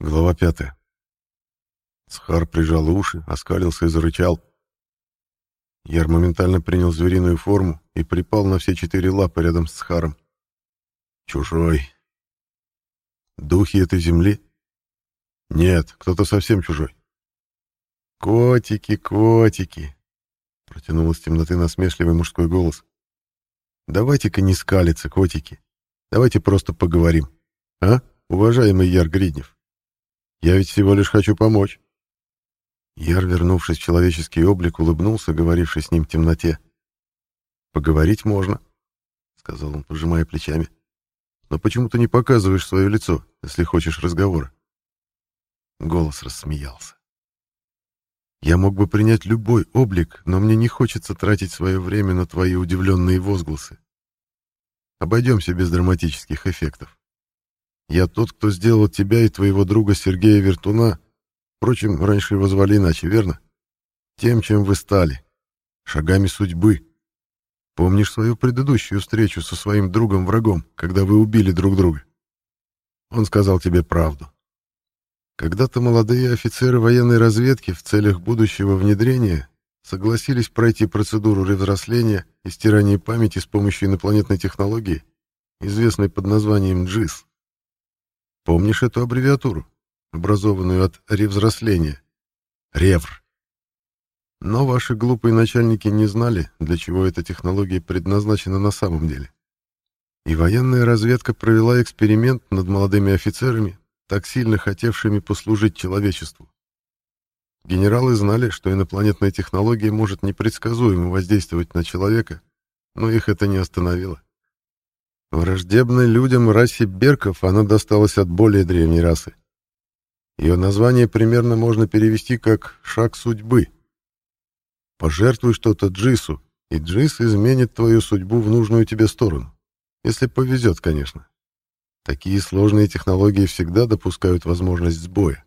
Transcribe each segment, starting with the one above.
Глава пятая. Схар прижал уши, оскалился и зарычал. Яр моментально принял звериную форму и припал на все четыре лапы рядом с Схаром. Чужой. Духи этой земли? Нет, кто-то совсем чужой. Котики, котики, протянул из темноты насмешливый мужской голос. Давайте-ка не скалиться, котики. Давайте просто поговорим. А, уважаемый Яр Гриднев? Я ведь всего лишь хочу помочь. Яр, вернувшись в человеческий облик, улыбнулся, говоривший с ним в темноте. «Поговорить можно», — сказал он, пожимая плечами. «Но почему ты не показываешь свое лицо, если хочешь разговора?» Голос рассмеялся. «Я мог бы принять любой облик, но мне не хочется тратить свое время на твои удивленные возгласы. Обойдемся без драматических эффектов. Я тот, кто сделал тебя и твоего друга Сергея Вертуна, впрочем, раньше его звали иначе, верно? Тем, чем вы стали. Шагами судьбы. Помнишь свою предыдущую встречу со своим другом-врагом, когда вы убили друг друга? Он сказал тебе правду. Когда-то молодые офицеры военной разведки в целях будущего внедрения согласились пройти процедуру ревзросления и стирания памяти с помощью инопланетной технологии, известной под названием ДЖИС. Помнишь эту аббревиатуру, образованную от ревзросления? Ревр. Но ваши глупые начальники не знали, для чего эта технология предназначена на самом деле. И военная разведка провела эксперимент над молодыми офицерами, так сильно хотевшими послужить человечеству. Генералы знали, что инопланетная технология может непредсказуемо воздействовать на человека, но их это не остановило. Враждебной людям расе берков она досталась от более древней расы. Ее название примерно можно перевести как «шаг судьбы». Пожертвуй что-то Джису, и Джис изменит твою судьбу в нужную тебе сторону. Если повезет, конечно. Такие сложные технологии всегда допускают возможность сбоя.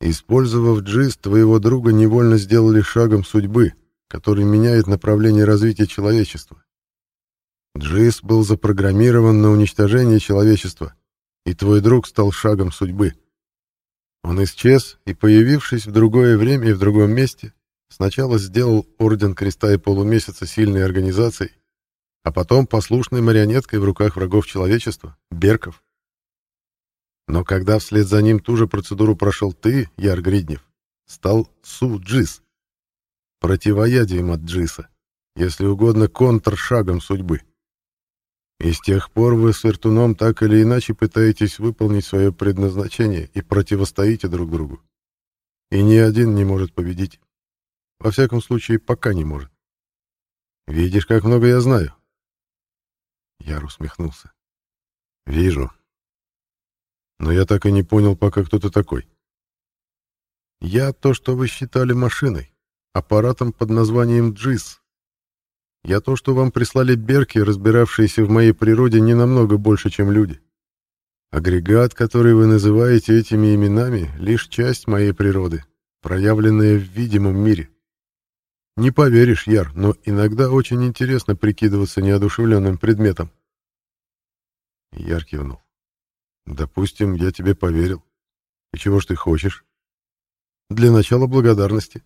Использовав Джис, твоего друга невольно сделали шагом судьбы, который меняет направление развития человечества. Джис был запрограммирован на уничтожение человечества, и твой друг стал шагом судьбы. Он исчез и, появившись в другое время и в другом месте, сначала сделал Орден Креста и Полумесяца сильной организацией, а потом послушной марионеткой в руках врагов человечества, Берков. Но когда вслед за ним ту же процедуру прошел ты, Яр Гриднев, стал Су-Джис, противоядием от Джиса, если угодно контршагом судьбы. И с тех пор вы с Иртуном так или иначе пытаетесь выполнить свое предназначение и противостоите друг другу. И ни один не может победить. Во всяком случае, пока не может. Видишь, как много я знаю?» Яр усмехнулся. «Вижу. Но я так и не понял, пока кто ты такой. Я то, что вы считали машиной, аппаратом под названием «Джиз», я то, что вам прислали берки, разбиравшиеся в моей природе не намного больше, чем люди. Агрегат, который вы называете этими именами, лишь часть моей природы, проявленная в видимом мире. Не поверишь, Яр, но иногда очень интересно прикидываться неодушевленным предметом. Яр кивнул. Допустим, я тебе поверил. И чего ж ты хочешь? Для начала благодарности.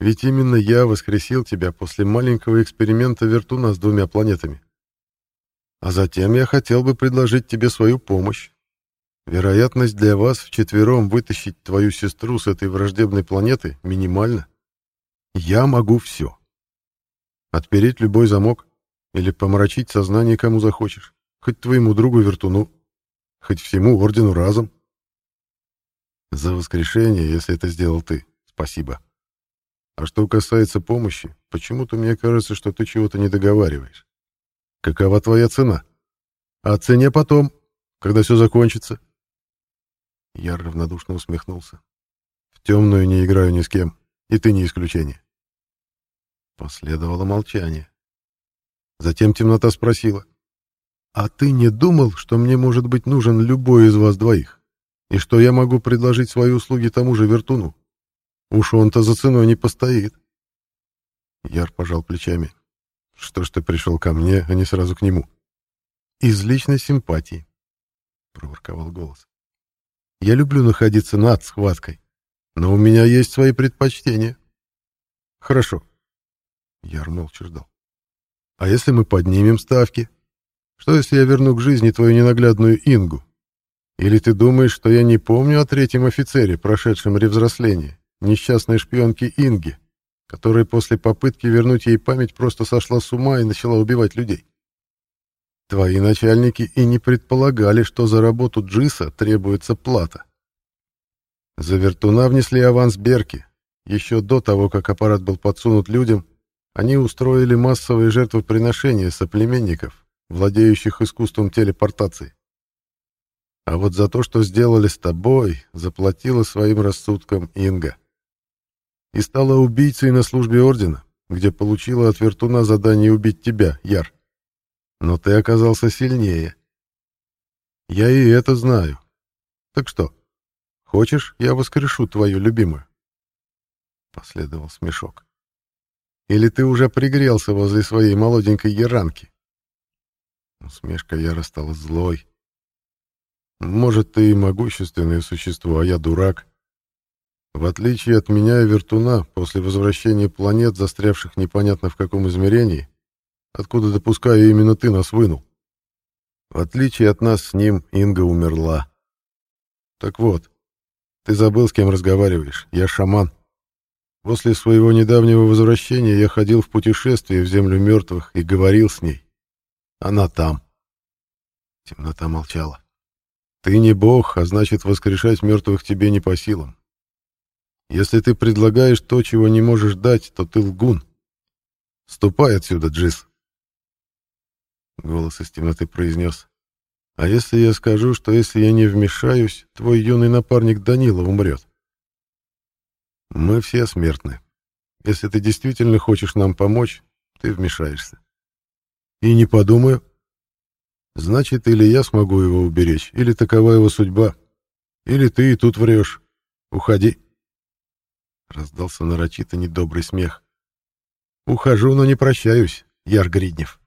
Ведь именно я воскресил тебя после маленького эксперимента Вертуна с двумя планетами. А затем я хотел бы предложить тебе свою помощь. Вероятность для вас вчетвером вытащить твою сестру с этой враждебной планеты минимальна. Я могу все. Отпереть любой замок или помрачить сознание кому захочешь, хоть твоему другу Вертуну, хоть всему Ордену разом. За воскрешение, если это сделал ты, спасибо. А что касается помощи, почему-то мне кажется, что ты чего-то не договариваешь. Какова твоя цена? А цене потом, когда все закончится. Я равнодушно усмехнулся. В темную не играю ни с кем, и ты не исключение. Последовало молчание. Затем темнота спросила. «А ты не думал, что мне может быть нужен любой из вас двоих? И что я могу предложить свои услуги тому же Вертуну? Уж он-то за ценой не постоит. Яр пожал плечами. Что ж ты пришел ко мне, а не сразу к нему? Из личной симпатии, проворковал голос. Я люблю находиться над схваткой, но у меня есть свои предпочтения. Хорошо. Яр молча ждал. А если мы поднимем ставки? Что, если я верну к жизни твою ненаглядную Ингу? Или ты думаешь, что я не помню о третьем офицере, прошедшем ревзросление, несчастной шпионке Инги, которая после попытки вернуть ей память просто сошла с ума и начала убивать людей? Твои начальники и не предполагали, что за работу Джиса требуется плата. За вертуна внесли аванс Берки. Еще до того, как аппарат был подсунут людям, они устроили массовые жертвоприношения соплеменников, владеющих искусством телепортации. А вот за то, что сделали с тобой, заплатила своим рассудком Инга. И стала убийцей на службе Ордена, где получила от Вертуна задание убить тебя, Яр. Но ты оказался сильнее. Я и это знаю. Так что, хочешь, я воскрешу твою любимую?» Последовал смешок. «Или ты уже пригрелся возле своей молоденькой еранки?» Усмешка Яра стала злой. «Может, ты и могущественное существо, а я дурак. В отличие от меня и Вертуна, после возвращения планет, застрявших непонятно в каком измерении, откуда, допускаю, именно ты нас вынул. В отличие от нас с ним, Инга умерла. Так вот, ты забыл, с кем разговариваешь. Я шаман. После своего недавнего возвращения я ходил в путешествие в землю мертвых и говорил с ней. Она там. Темнота молчала. Ты не бог, а значит, воскрешать мертвых тебе не по силам. Если ты предлагаешь то, чего не можешь дать, то ты лгун. Ступай отсюда, Джис. Голос из темноты произнес. «А если я скажу, что если я не вмешаюсь, твой юный напарник Данила умрет?» «Мы все смертны. Если ты действительно хочешь нам помочь, ты вмешаешься». «И не подумаю». «Значит, или я смогу его уберечь, или такова его судьба. Или ты и тут врешь. Уходи». Раздался нарочито недобрый смех. «Ухожу, но не прощаюсь, Яр Гриднев».